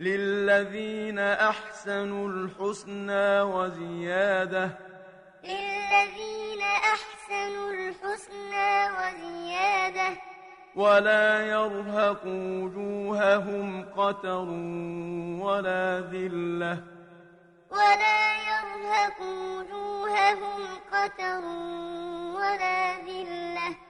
للذين أحسنوا الحسنى وزيادة للذين أحسنوا الحسنى وزيادة ولا يرهق وجوههم قتر ولا ذلة ولا يرهق وجوههم قتر ولا ذلة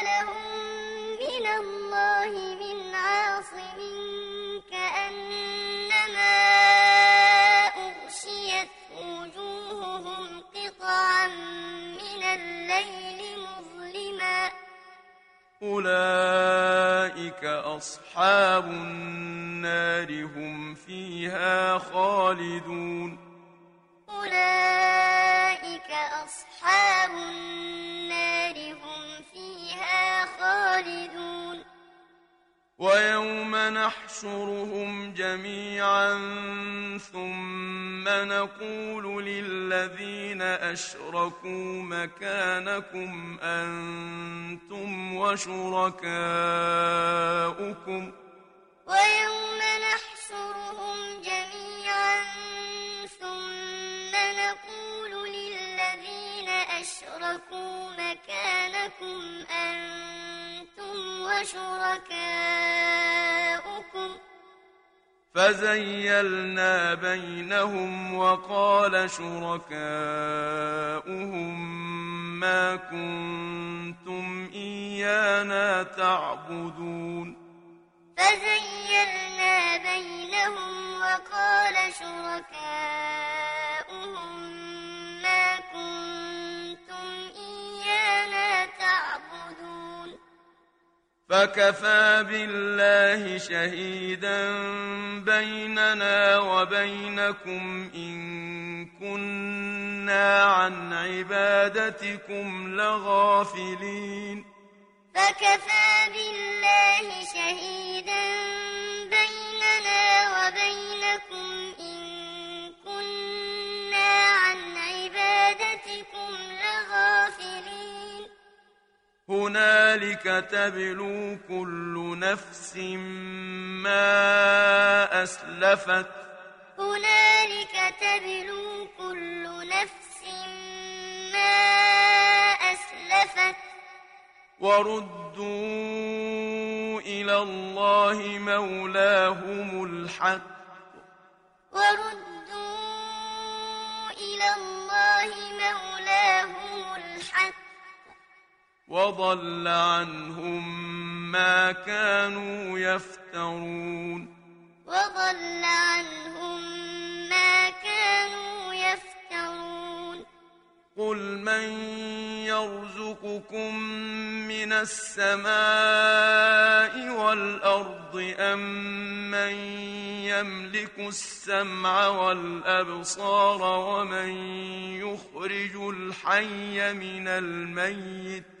أولئك أصحاب النار هم فيها خالدون. أولئك أصحاب النار هم فيها خالدون. ويوم نحشرهم جميعا ثم نقول للذين أشركوا مكانكم أنتم وشركاؤكم ويوم نحشرهم جميعا ثم نقول للذين أشركوا مكانكم أنتم وشركاؤكم فزيلنا بينهم وقال شركاؤهم ما كنتم إيانا تعبدون. فزيلنا بينهم وقال شركاؤهم فكفى بالله شهيدا بيننا وبينكم إن كنا عن عبادتكم لغافلين. فكفى بالله شهيدا بيننا هنالك تبلو كل نفس ما أسلفت. هنالك تبلو كل نفس ما أسلفت. وردوا إلى الله مولاهم الحق. وردوا إلى الله مولاهم الحق وضل عنهم ما كانوا يفترون. وضل عنهم ما كانوا يفترون. قل من يرزقكم من السماء والأرض أم من يملك السمع والأبصار ومن يخرج الحي من الميت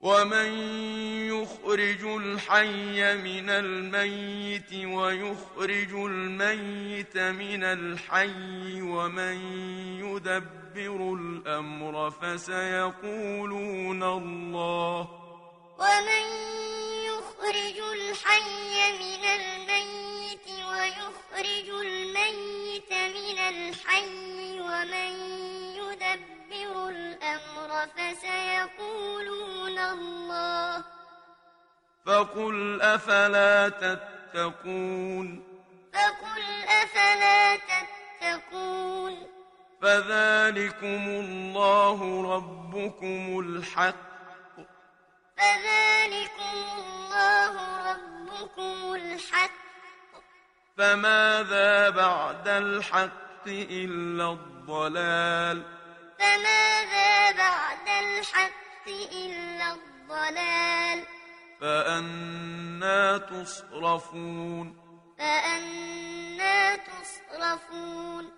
ومن يخرج الحي من الميت ويخرج الميت من الحي ومن يدبر الأمر فسيقولون الله ومن يخرج الحي من الميت ويخرج الميت من الحي ومن يدبر يدبر الأمر فسيقولون الله. فقل أفلا تتقون؟ فقل أفلا تتقون. فذلكم الله ربكم الحق. فذلكم الله ربكم الحق. فماذا بعد الحق إلا الضلال فماذا بعد الحق إلا الضلال؟ فماذا بعد الحق إلا الضلال. فأنا تصرفون. فأنا تصرفون.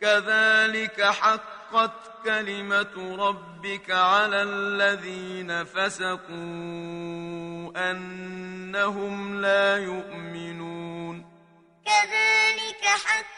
كذلك حقت كلمة ربك على الذين فسقوا أنهم لا يؤمنون. كذلك حقت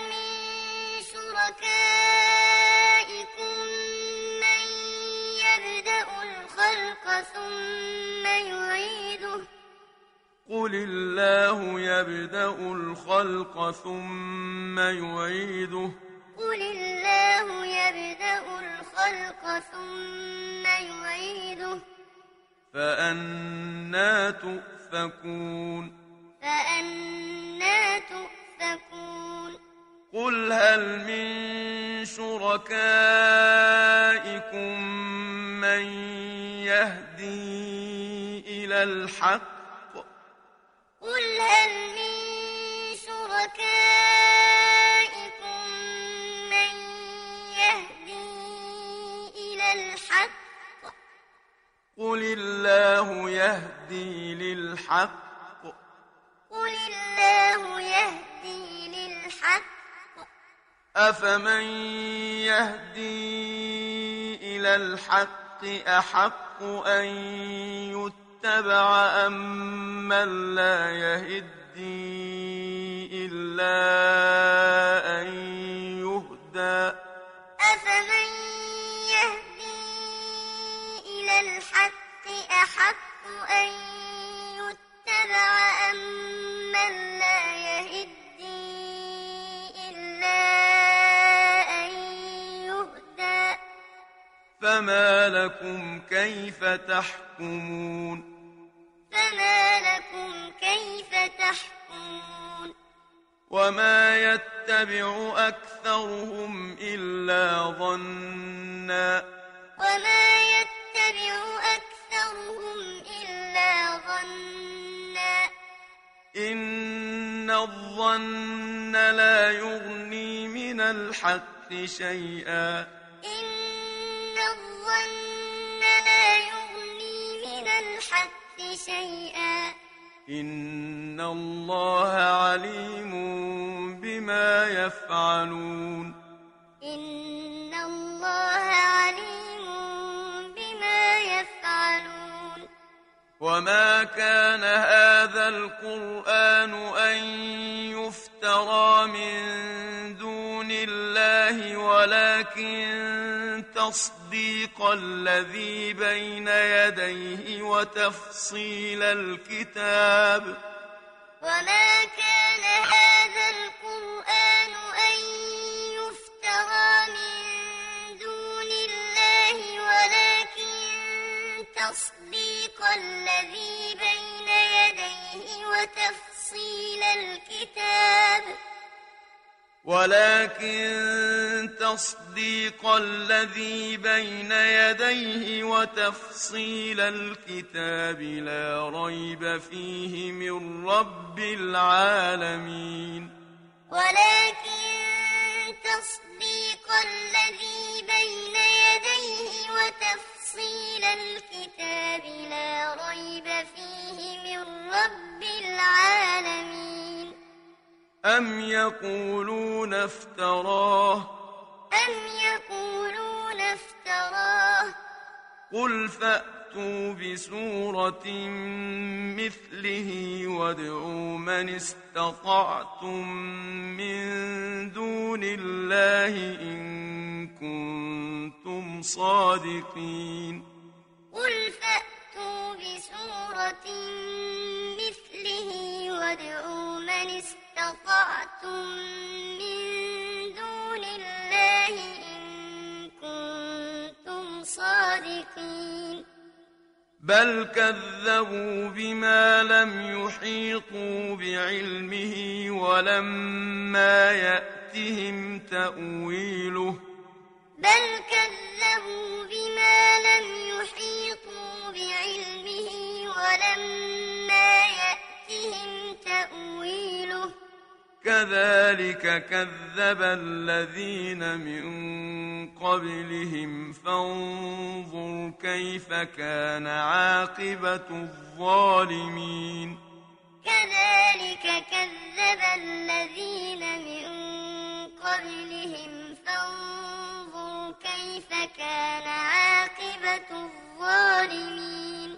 الخلق ثم يعيده. قل الله يبدأ الخلق ثم يعيده. قل الله يبدأ الخلق ثم يعيده. فأنا تؤفكون. فأنا تؤفكون. قل هل من شركائكم من يهدي إلى الحق. قل هل من شركائكم من يهدي إلى الحق؟ قل الله يهدي للحق. قل الله يهدي للحق. أفمن يهدي إلى الحق؟ أحق أن يتبع أم من لا يهدي إلا كيف تحكمون؟ فما لكم كيف تحكمون؟ وما يتبع أكثرهم إلا ظنا. وما يتبع أكثرهم إلا ظنا. إن الظن لا يغني من الحق شيئا. إن الله عليم بما يفعلون إن الله عليم بما يفعلون وما كان هذا القرآن أن يفترى من دون الله ولكن تصديق الذي بين يديه وتفصيل الكتاب. وما كان هذا القرآن أن يفترى من دون الله ولكن تصديق الذي بين يديه وتفصيل الكتاب. ولكن تصديق الذي بين يديه وتفصيل الكتاب لا ريب فيه من رب العالمين. ولكن تصديق الذي بين يديه وتفصيل الكتاب لا ريب فيه من رب العالمين. أم يقولون افتراه أم يقولون افتراه قل فأتوا بسورة مثله وادعوا من استطعتم من دون الله إن كنتم صادقين قل فأتوا بسورة مثله وادعوا من استطعتم من دون الله إن كنتم صادقين. بل كذبوا بما لم يحيطوا بعلمه ولما يأتهم تأويله. بل كذبوا بما لم يحيطوا بعلمه ولما يأتهم تأويله. كذلك كذب الذين من قبلهم. فانظر كيف كان عاقبة الظالمين. كذلك كذب الذين من قبلهم. فانظر كيف كان عاقبة الظالمين.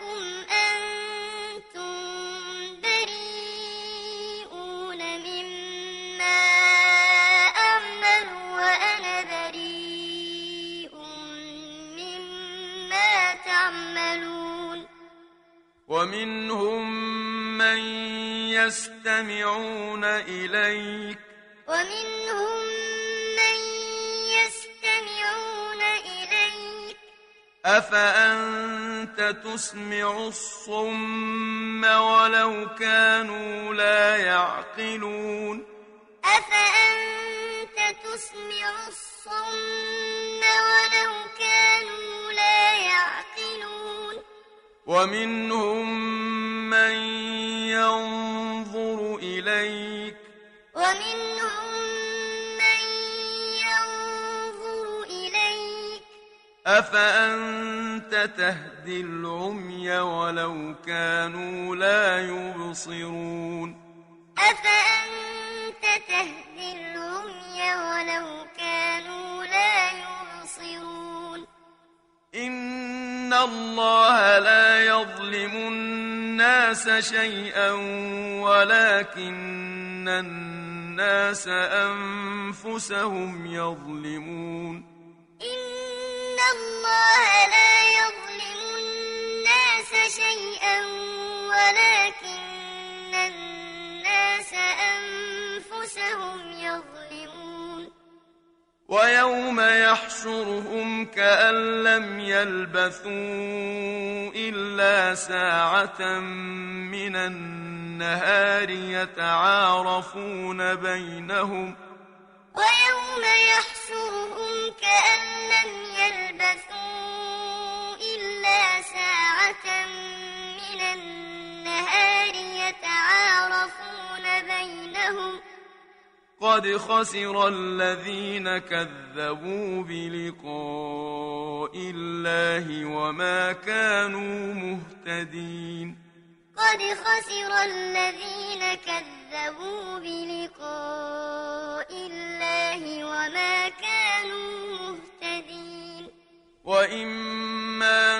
ومنهم من يستمعون إليك. ومنهم من يستمعون إليك. أفأنت تسمع الصم ولو كانوا لا يعقلون؟ أفأنت تسمع الصم ومنهم من ينظر إليك ومنهم من ينظر إليك أفأنت تهدي العمي ولو كانوا لا يبصرون أفأنت تهدي العمي ولو كانوا لا يبصرون إن الله لا الناس شيئا ولكن الناس أنفسهم يظلمون. إن الله لا يظلم الناس شيئا ولكن الناس أنفسهم يظلمون. ويوم يحشرهم كأن لم يلبثوا إلا ساعة من النهار يتعارفون بينهم. ويوم يحشرهم كأن لم يلبثوا إلا ساعة من النهار يتعارفون بينهم. قد خسر الذين كذبوا بلقاء الله وما كانوا مهتدين. قد خسر الذين كذبوا بلقاء الله وما كانوا مهتدين. وإما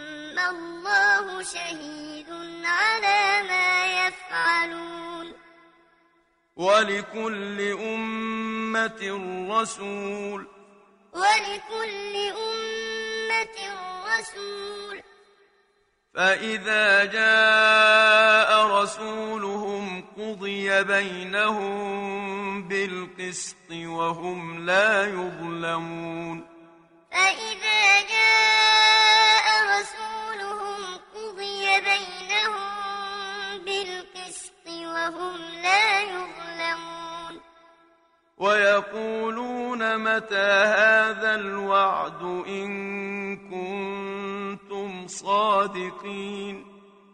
الله شهيد على ما يفعلون. ولكل أمة رسول. ولكل أمة رسول. فإذا جاء رسولهم قضي بينهم بالقسط وهم لا يظلمون. فإذا جاء رسولهم وهم لا يظلمون. ويقولون متى هذا الوعد إن كنتم صادقين؟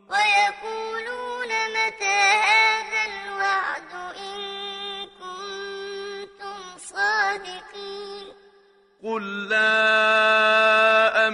ويقولون متى هذا الوعد إن كنتم صادقين. قل لا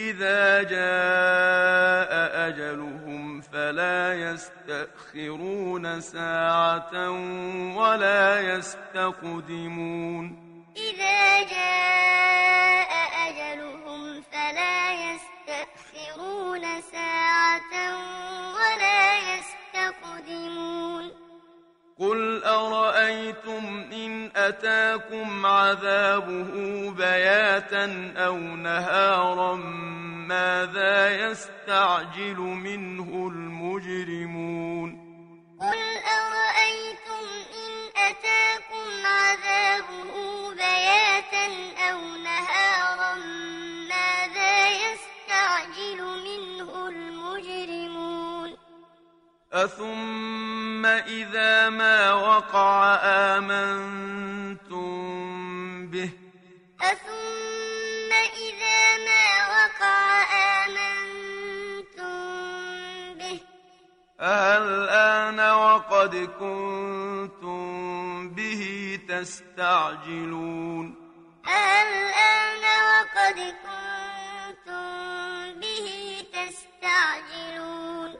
إذا جاء أجلهم فلا يستأخرون ساعة ولا يستقدمون. إذا جاء قل أرأيتم إن أتاكم عذابه بياتا أو نهارا ماذا يستعجل منه المجرمون قل أرأيتم إن أتاكم عذابه بياتا أو نهارا أثم إذا ما وقع آمنتم به أثم إذا ما وقع آمنتم به الآن وقد كنتم به تستعجلون الآن وقد كنتم به تستعجلون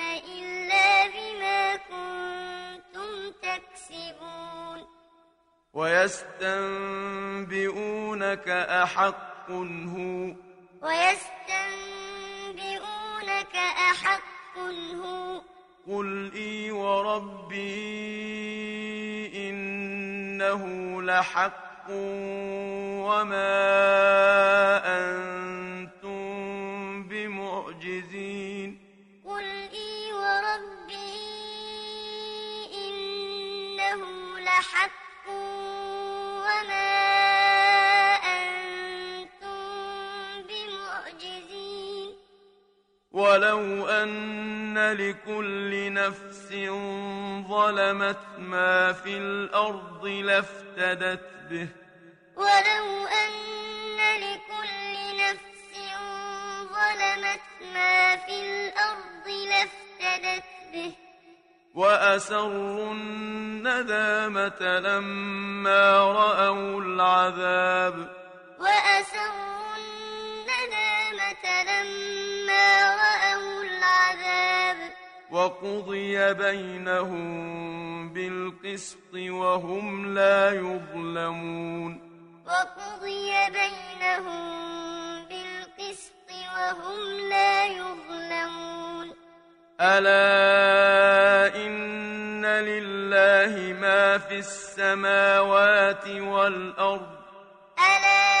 ويستنبئونك أحق هو. ويستنبئونك أحق هو. قل إي وربي إنه لحق وما أنتم ولو أن لكل نفس ظلمت ما في الأرض لافتدت به. ولو أن لكل نفس ظلمت ما في الأرض لافتدت به. وأسروا الندامة لما رأوا العذاب. وأسروا وقضي بينهم بالقسط وهم لا يظلمون. وقضي بينهم بالقسط وهم لا يظلمون. ألا إن لله ما في السماوات والأرض. ألا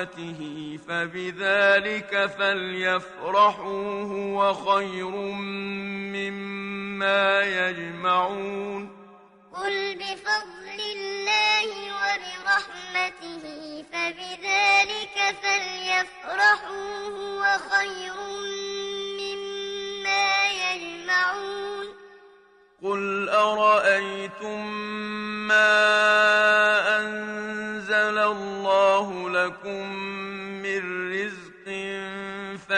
وبرحمته فبذلك فليفرحوا هو خير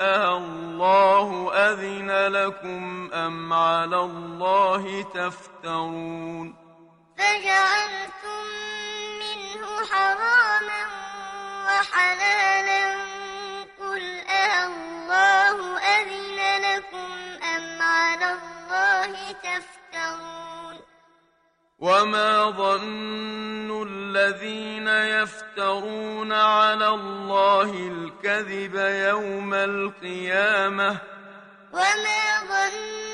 الله أذن لكم أم على الله تفترون فجعلتم منه حراما وحلالا وما ظن الذين يفترون على الله الكذب يوم القيامة وما ظن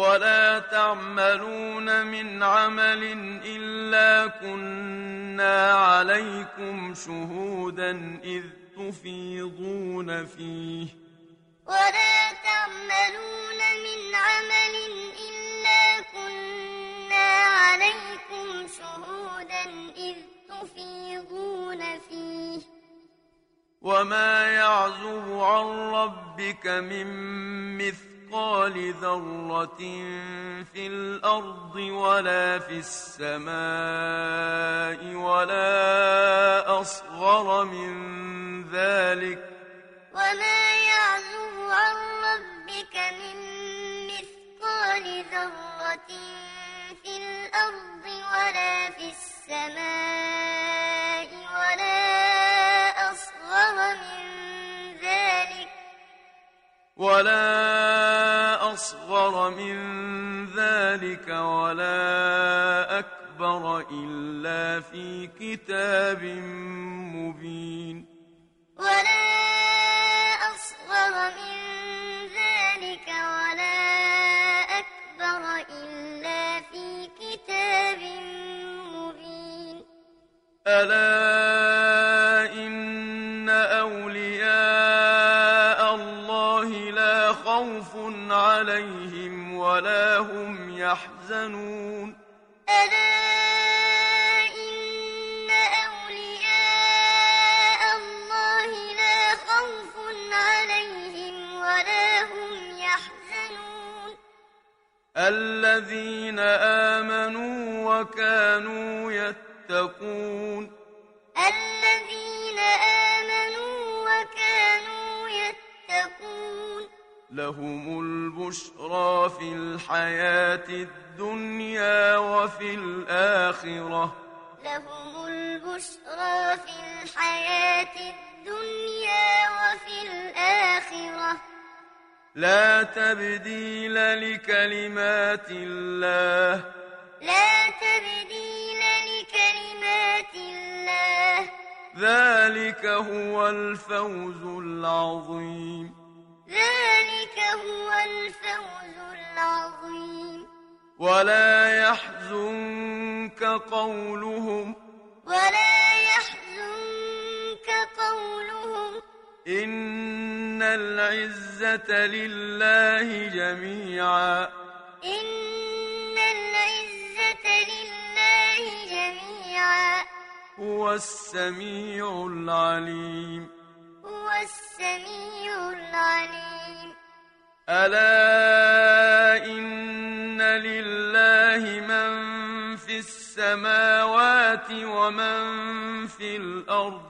ولا تعملون من عمل إلا كنا عليكم شهودا إذ تفيضون فيه. ولا تعملون من عمل إلا كنا عليكم شهودا إذ تفيضون فيه. وما يعزب عن ربك من مثقال ذرة في الأرض ولا في السماء ولا الذين آمنوا وكانوا يتقون. الذين آمنوا وكانوا يتقون. لهم البشرى في الحياة الدنيا وفي الآخرة. لهم البشرى في الحياة الدنيا وفي الآخرة. لا تبديل لكلمات الله. لا تبديل لكلمات الله. ذلك هو الفوز العظيم. ذلك هو الفوز العظيم. ولا يحزنك قولهم. ولا إن العزة لله جميعا إن العزة لله جميعا هو السميع العليم هو السميع العليم ألا إن لله من في السماوات ومن في الأرض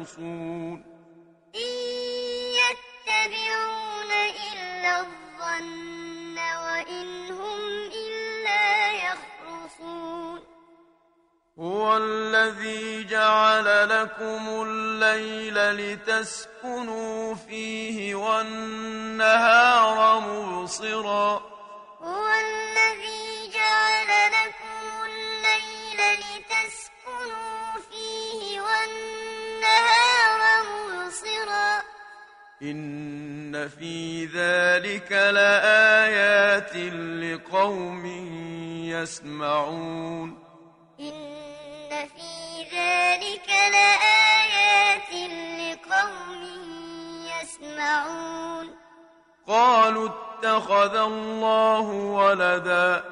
يخرصون إن يتبعون إلا الظن وإن هم إلا يخرصون. هو الذي جعل لكم الليل لتسكنوا فيه والنهار مبصرا. هو الذي إن في ذلك لآيات لقوم يسمعون إن في ذلك لآيات لقوم يسمعون قالوا اتخذ الله ولدا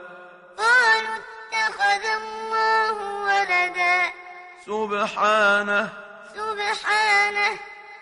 قالوا اتخذ الله ولدا سبحانه سبحانه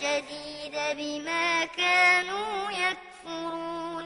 الشديد بما كانوا يكفرون.